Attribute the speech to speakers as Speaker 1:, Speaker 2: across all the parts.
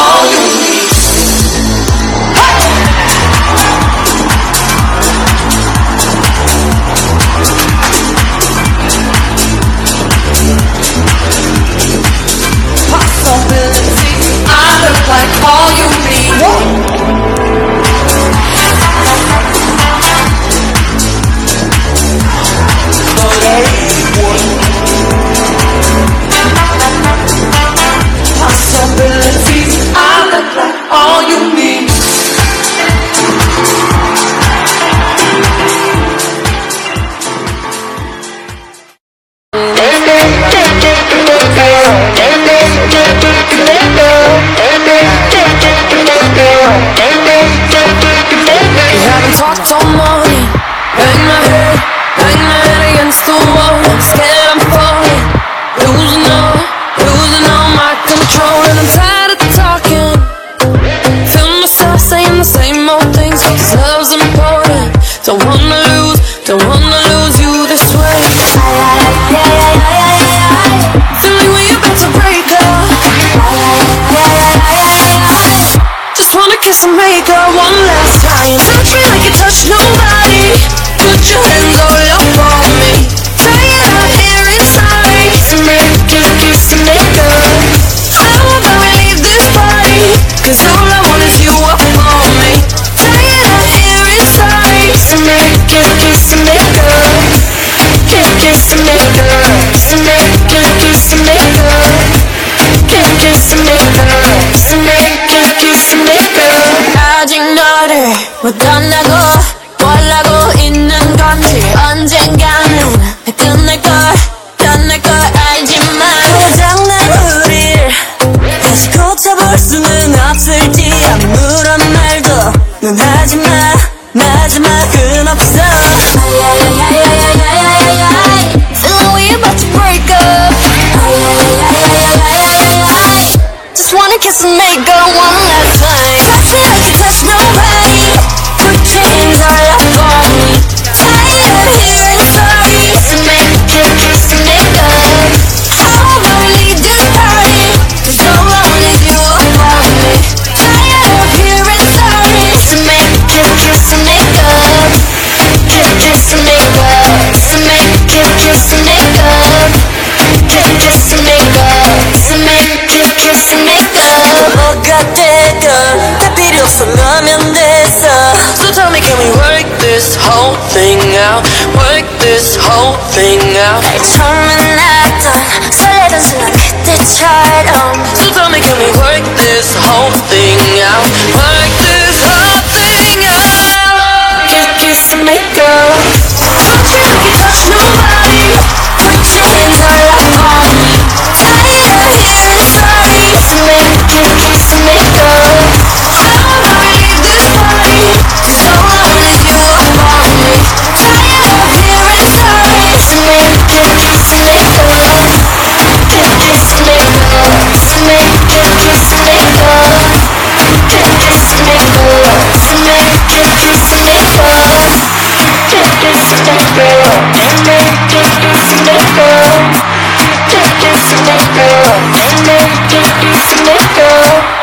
Speaker 1: all you
Speaker 2: 못하려고 원하고 있는 건지 언젠가는 끝날 걸 끝날 걸 알지만 고장난 우릴 다시 고쳐볼 수는 없을지 아무런 말도 넌 하지마.
Speaker 1: Snickle,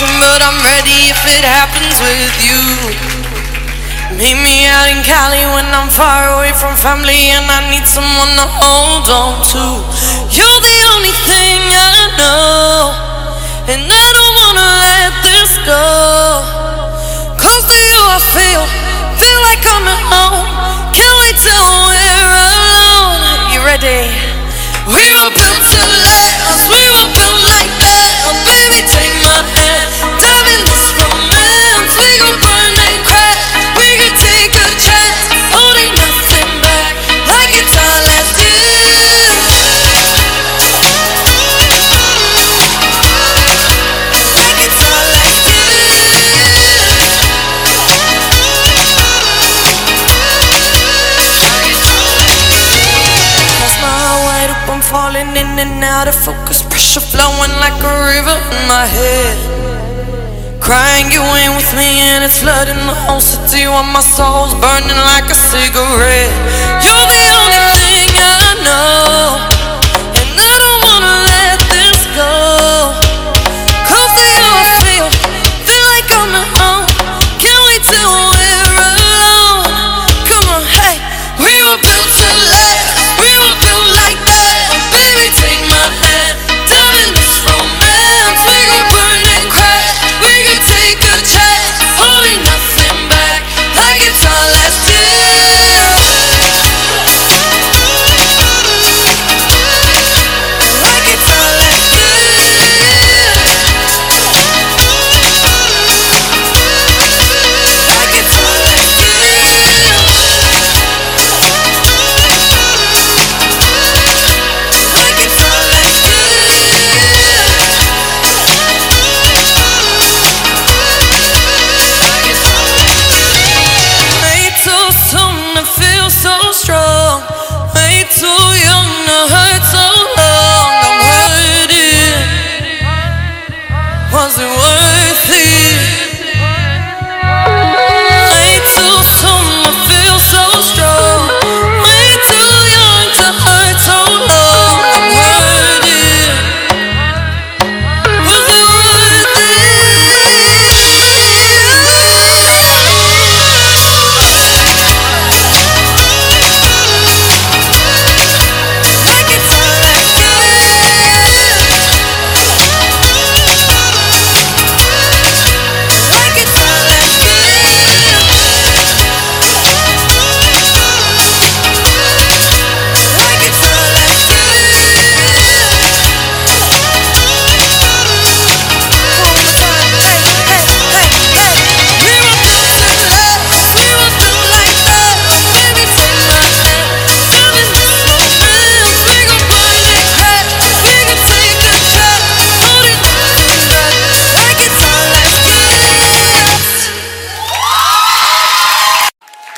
Speaker 1: but I'm ready if it happens with you. Meet me out in Cali when I'm far away from family and I need someone to hold on to. You're the only thing I know, and I don't wanna let this go. Close to you, I feel, feel like coming home. Can't wait till we're alone. You ready? We were built to last, we were built like that. Baby, take my hand, dive in this romance. We gon' burn my head. Crying, you ain't with me, and it's flooding the whole city while my soul's burning like a cigarette. You're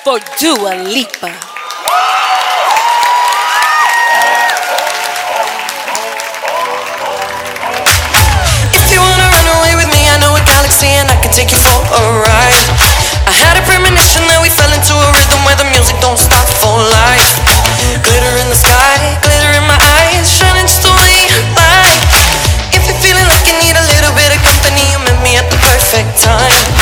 Speaker 3: For Dua Lipa.
Speaker 1: If you wanna run away with me, I know a galaxy and I can take you for a ride. I had a premonition that we fell into a rhythm where the music don't stop for life. Glitter in the sky, glitter in my eyes, shining just the way you like. If you're feeling like you need a little bit of company, you met me at the perfect time.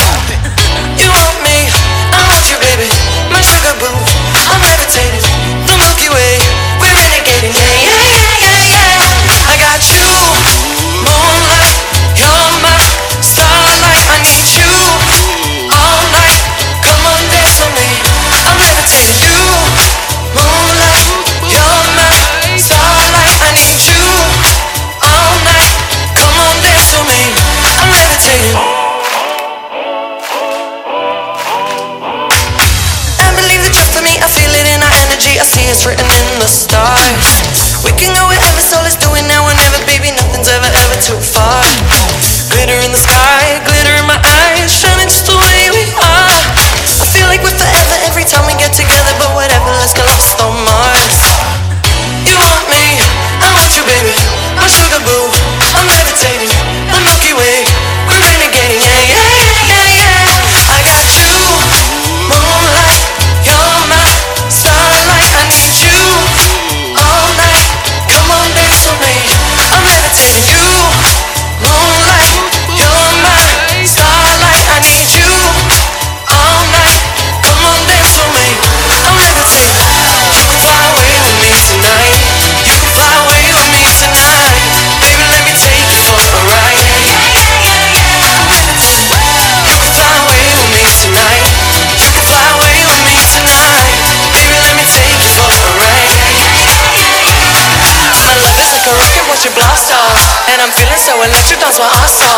Speaker 1: times what I saw,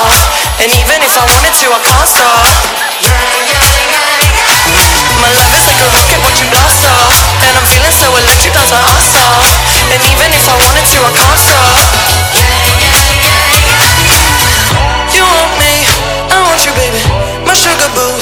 Speaker 1: And even if I wanted to, I can't stop. My love is like a rocket, watch it blast off. And I'm feeling so electric, that's why I stop And even if I wanted to, I can't stop. You want me, I want you, baby. My sugar boo.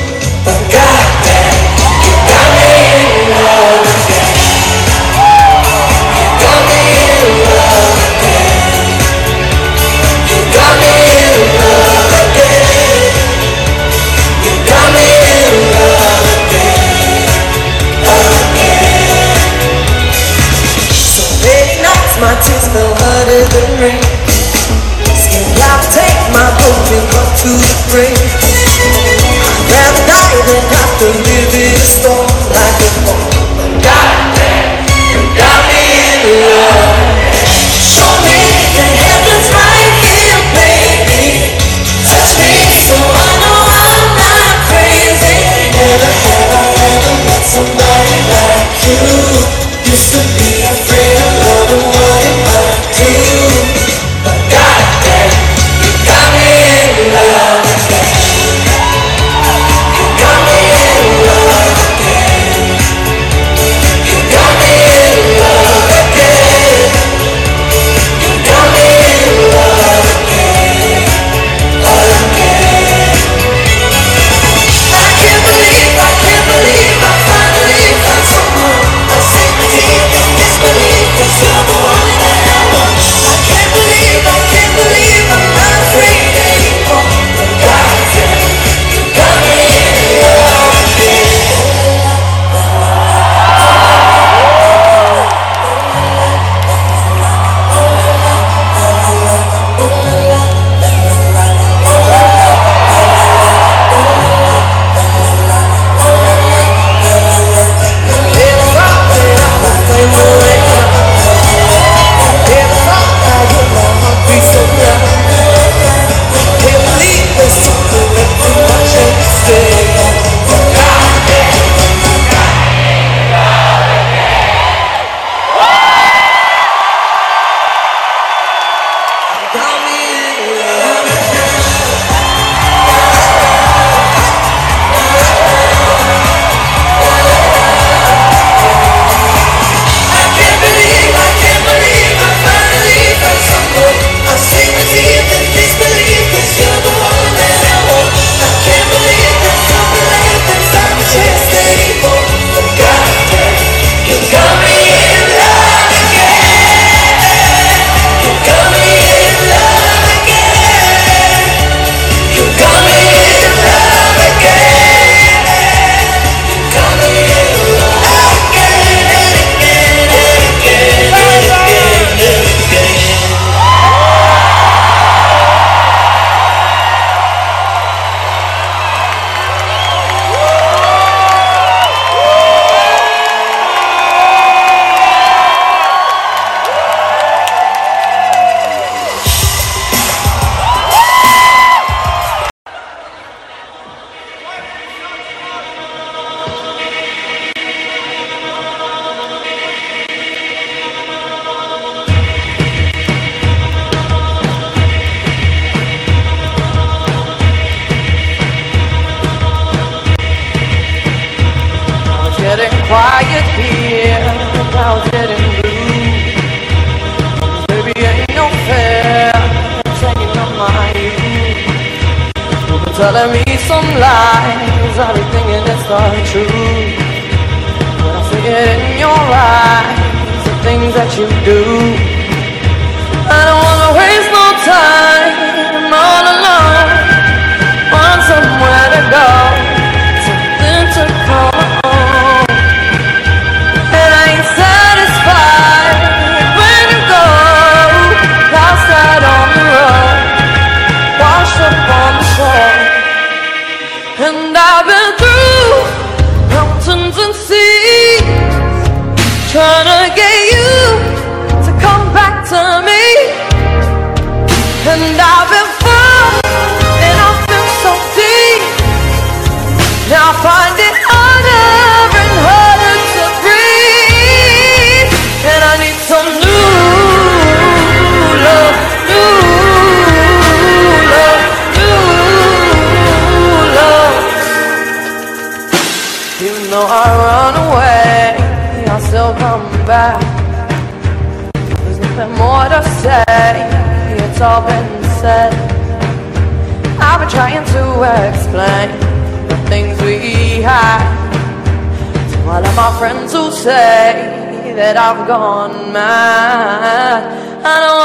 Speaker 4: Cristo.
Speaker 1: that I've gone mad. I don't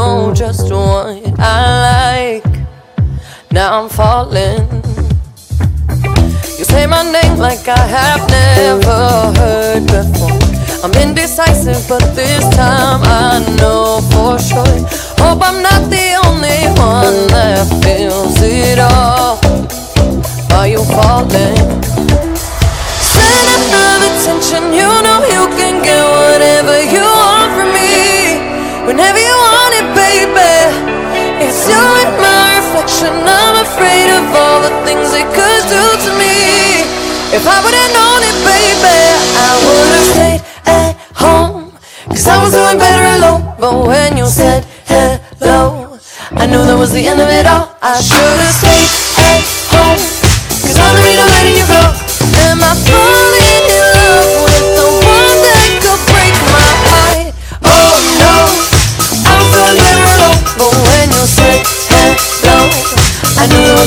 Speaker 1: know just what I like. Now I'm falling. You say my name like I have never heard before. I'm indecisive, but this time I know for sure. Hope I'm not the only one that feels it all. Are you falling? Center of attention, you know you can get whatever you want from me. Whenever you and I'm afraid of all the things it could do to me. If I would've known it, baby, I would've stayed at home. Cause I was doing better alone. But when you said hello, I knew that was the end of it all. I should've stayed at home. Cause I'm the reader letting you go. Am I phone.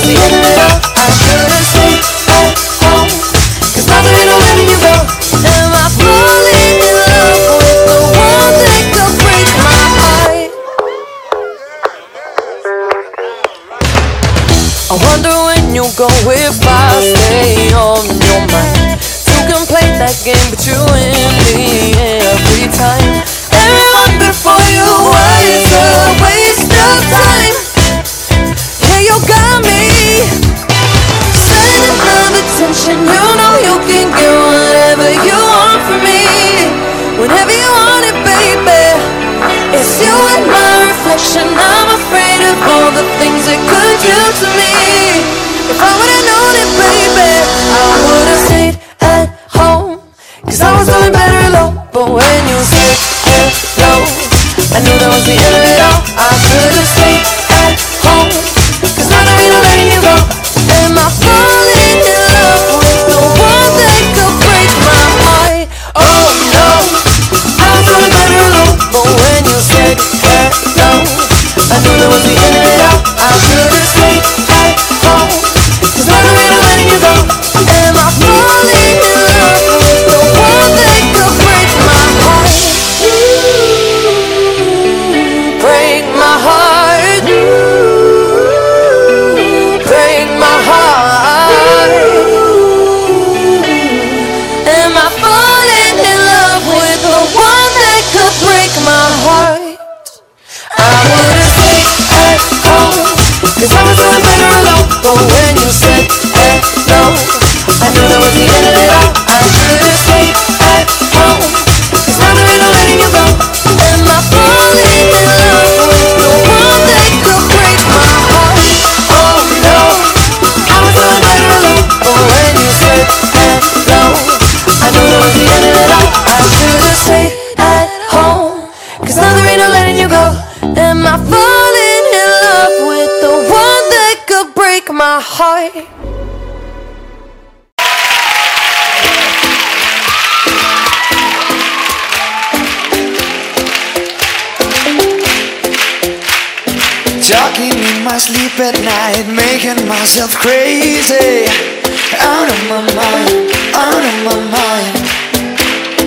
Speaker 1: I should've stayed at letting you go. Am I falling in love with the one that my heart? I wonder when you go if I stay on your mind. You can play that game, but you win me every time. Everyone before you was a waste of time. You got me. Center of attention, you know you can get whatever you want from me. Whenever you want it, baby. It's you and my reflection. I'm afraid of all the things it could do to me. If I would've known it, baby, I would've stayed at home. Cause I was doing better alone. But when you said hello, I knew that was the end my
Speaker 5: mind, out of my mind.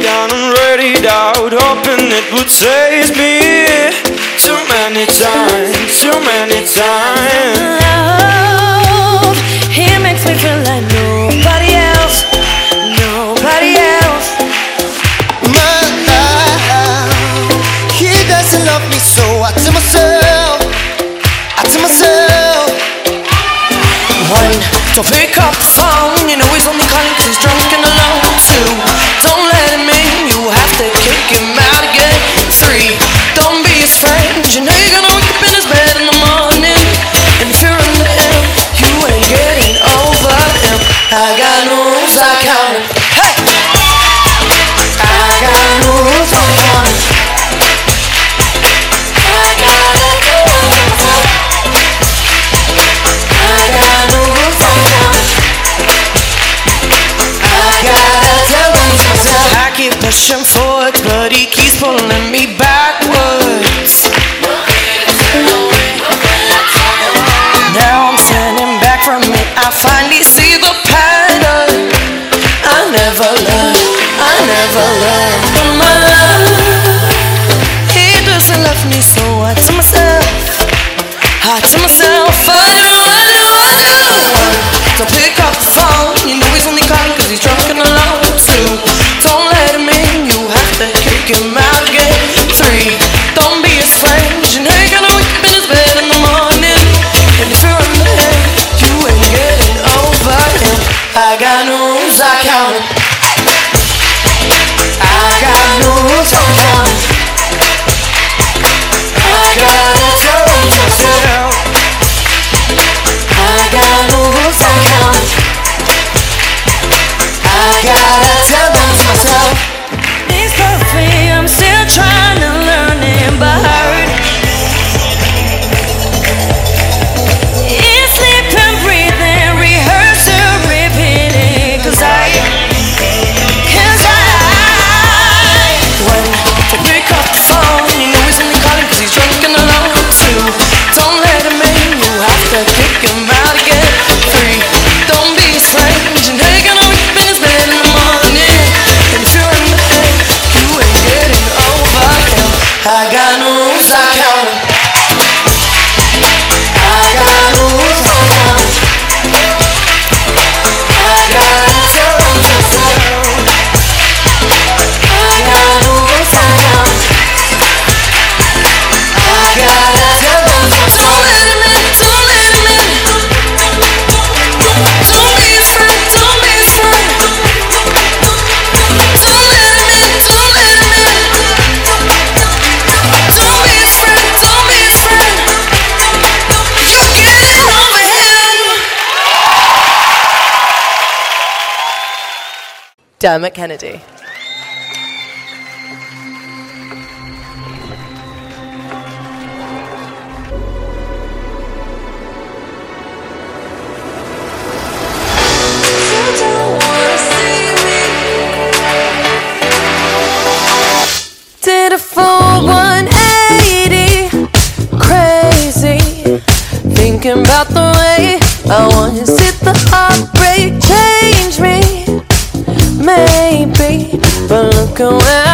Speaker 6: Down and ready out, hoping it would save me. Too many times, too many times.
Speaker 1: Love, he makes me feel like nobody else, nobody else.
Speaker 5: My love, he doesn't love me, so I tell myself, I tell myself.
Speaker 1: One, don't pick up the phone.
Speaker 7: Dermot Kennedy.
Speaker 1: broken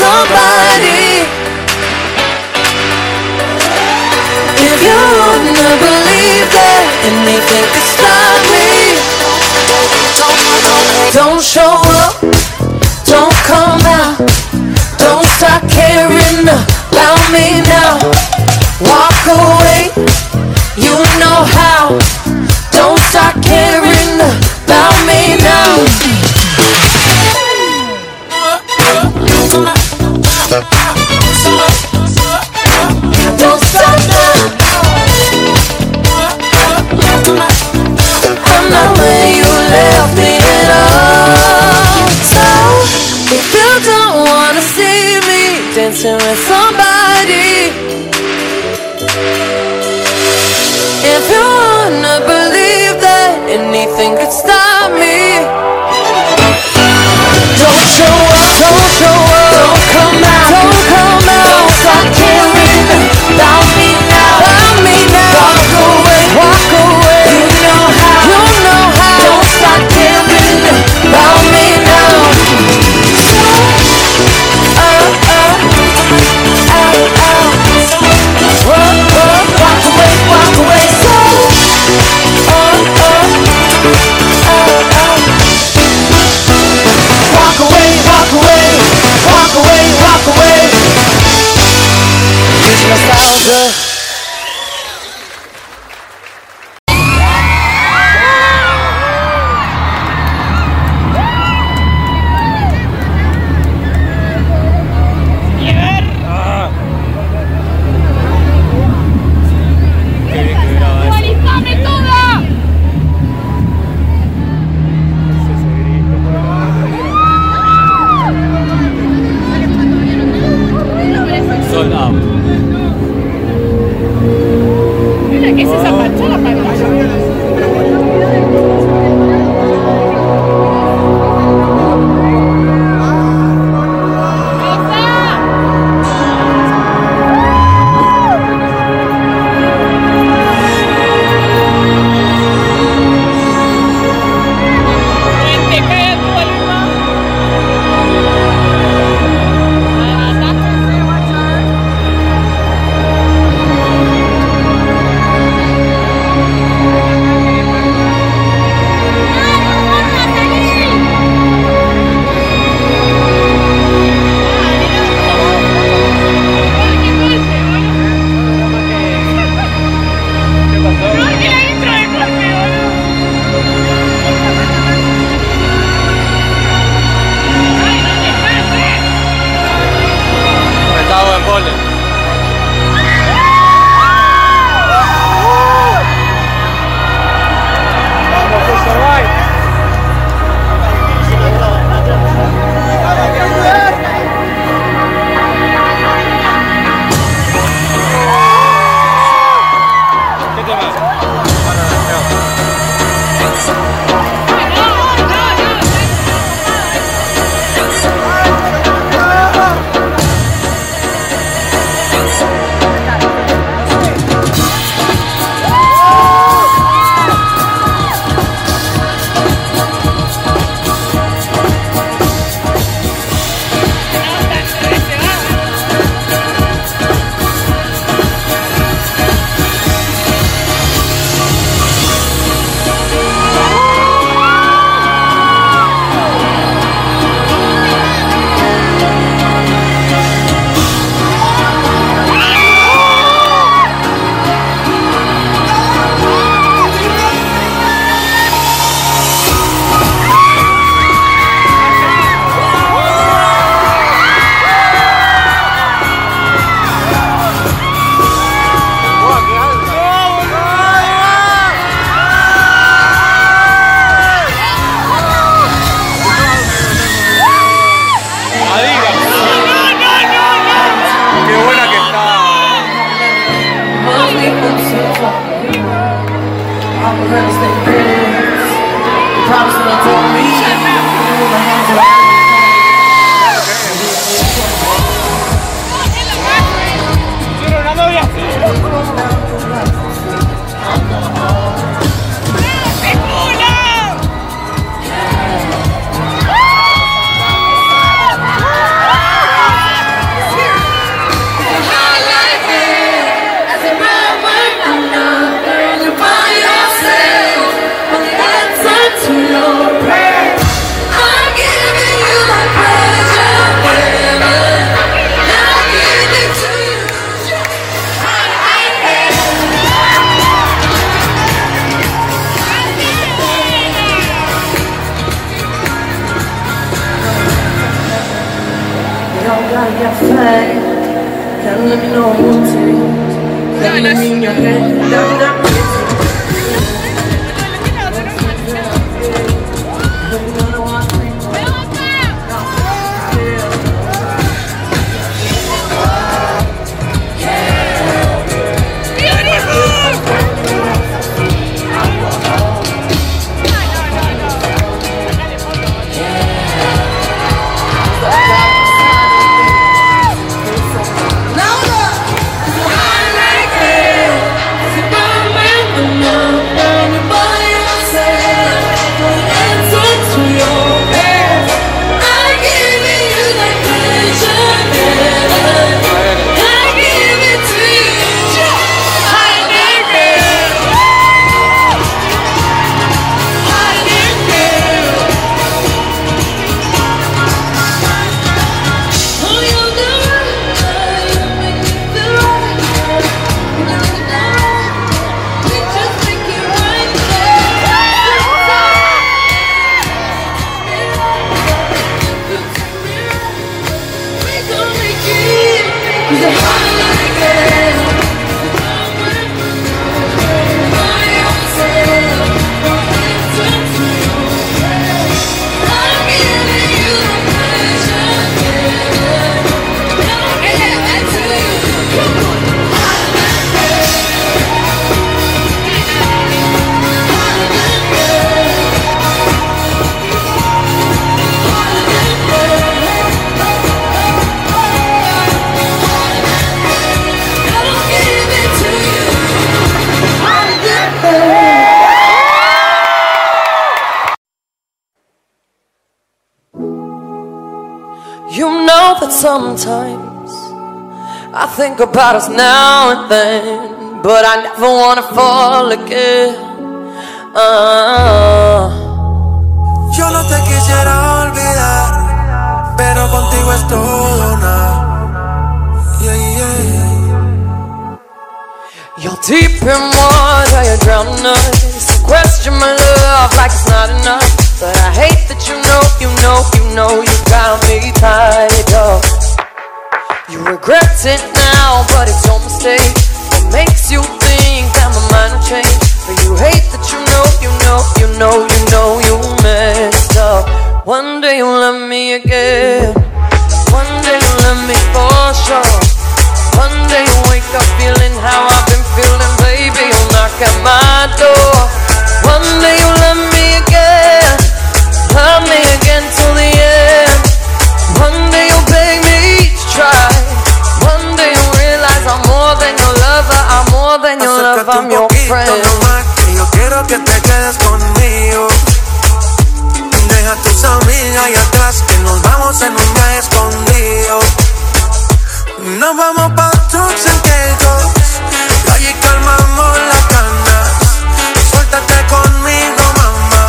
Speaker 1: somebody. If you wouldn't believe that anything could stop me, don't show up, don't come out, don't start caring about me now.
Speaker 8: Think
Speaker 1: about us now and then, but I never wanna fall again. Ah.
Speaker 7: Yo no te quisiera olvidar, pero contigo es todo nada. Yeah, yeah.
Speaker 1: You're deep in water, you're drowning us. You question my love like it's not enough. But I hate that you know, you know, you know you got me tied up. You regret it now, but it's your mistake. What makes you think that my mind will change? But you hate that you know, you know, you know, you know you messed up. One day you'll love me again. One day you'll love me for sure. One day you'll wake up feeling how I've been feeling, baby. You'll knock at my door. One day you'll love
Speaker 7: me en un viaje escondido. Nos vamos pa' Turks and Caicos, y allí calmamos las ganas. Suéltate conmigo, mamá,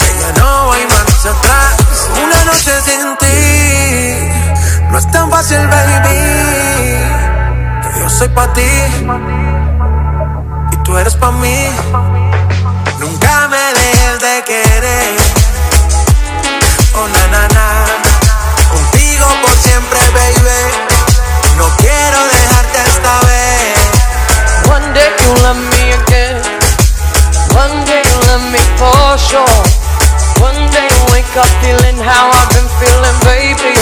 Speaker 7: que ya no hay marcha atrás. Una noche sin ti, no es tan fácil, baby. Que yo soy pa' ti y tú eres pa' mí.
Speaker 1: For sure. One day wake up feeling how I've been feeling, baby.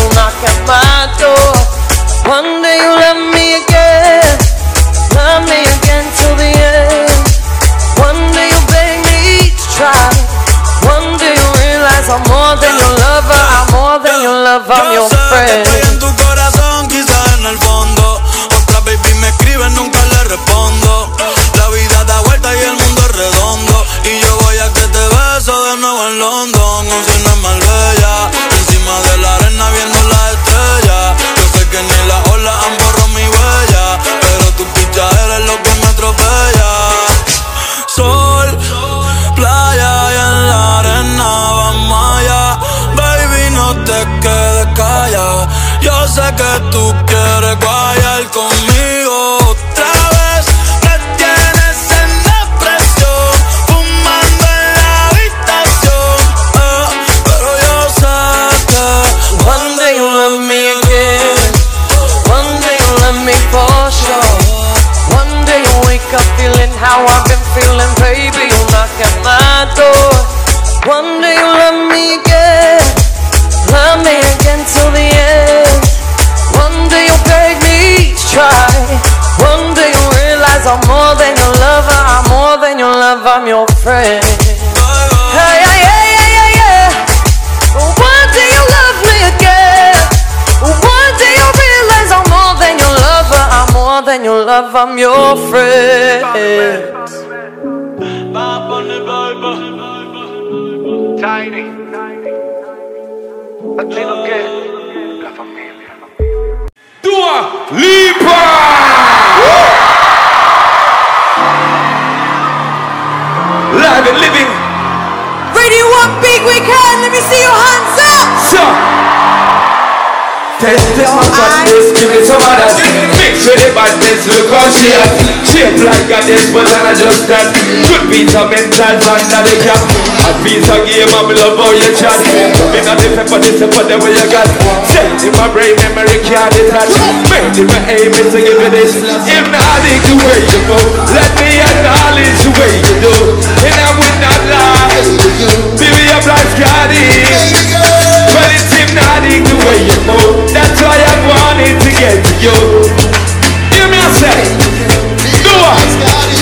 Speaker 1: Me
Speaker 3: see your hands up.
Speaker 6: so. Test this one badness, give me some of that Mix with the badness, look how she at Shape like a this, but I just that. Good piece of mental under the cap A piece of game, I'm love how you chat. Me not the pepper, this is what you got. Set in my brain, memory can't detach. Made in my aim is to give you this. If not, the way you go. Let me acknowledge the way you do. And I will not lie. Baby, I'm like Scotty Well, it's hypnotic the way you move That's why I wanted to get to you. Hear me, I say Do it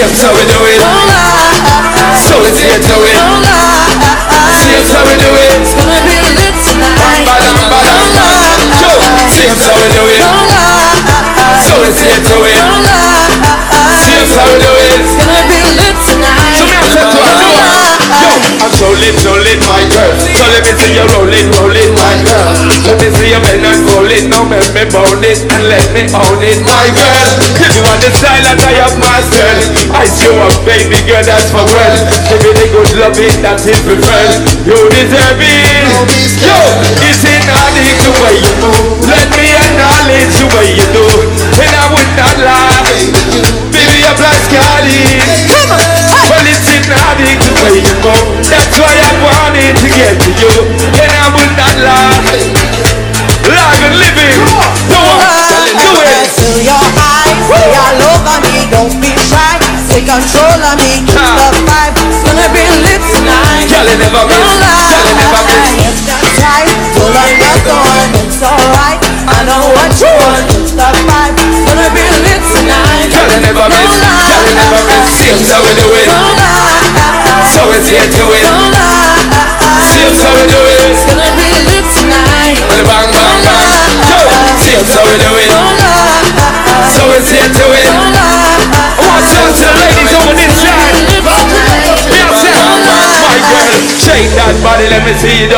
Speaker 6: never miss
Speaker 3: lie.
Speaker 6: Same so we do it. So it's here to it
Speaker 3: lie.
Speaker 6: Same so we do it
Speaker 3: It's gonna be lit tonight.
Speaker 6: Bada, bada, Yo Same so we do it. So it's here to it
Speaker 3: lie.
Speaker 6: Same so we do it
Speaker 3: It's gonna be lit tonight.
Speaker 6: So me I said to her, do it. Yo, I'm so lit, so lit, my girl. So let me see you roll it, roll it, my girl. Let me see you bend and roll it, now make me bone it and let me own it, my girl. You want the style that I have mastered, I you up, baby girl, that's for well. Give me the good loving that is preferred. You deserve it. Yo, is it not the way you move?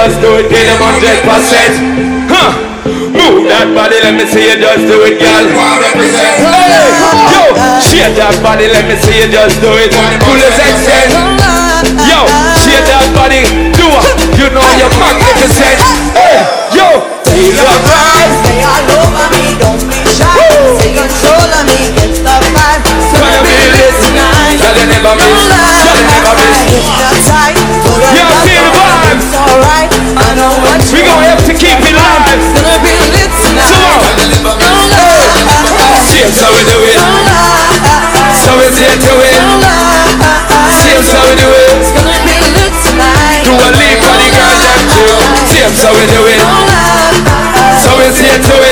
Speaker 6: Just do it, get them hundred percent. Huh? Move that body, let me see you just do it, girl. Hey, yo, shake that body, let me see you just do it. Fullest extent. Yo, shake that body, do it. You know you're magnificent.
Speaker 3: how
Speaker 6: we
Speaker 3: do
Speaker 6: it.
Speaker 3: So is
Speaker 6: it to it.
Speaker 3: See
Speaker 6: us
Speaker 3: how
Speaker 6: we do it. Do
Speaker 3: a leap on
Speaker 6: the
Speaker 3: girl that you. See
Speaker 6: us how we do it. So is it to it.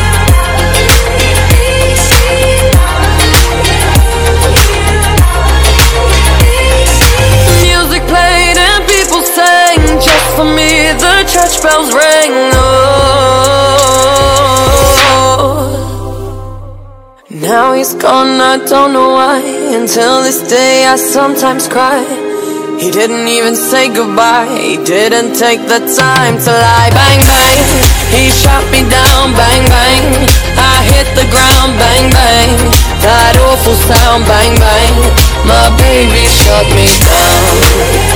Speaker 1: Bells ring. Oh. Now he's gone, I don't know why. Until this day, I sometimes cry. He didn't even say goodbye. He didn't take the time to lie. Bang, bang. He shot me down. Bang, bang. I hit the ground. Bang, bang. That awful sound. Bang, bang. My baby shot me down.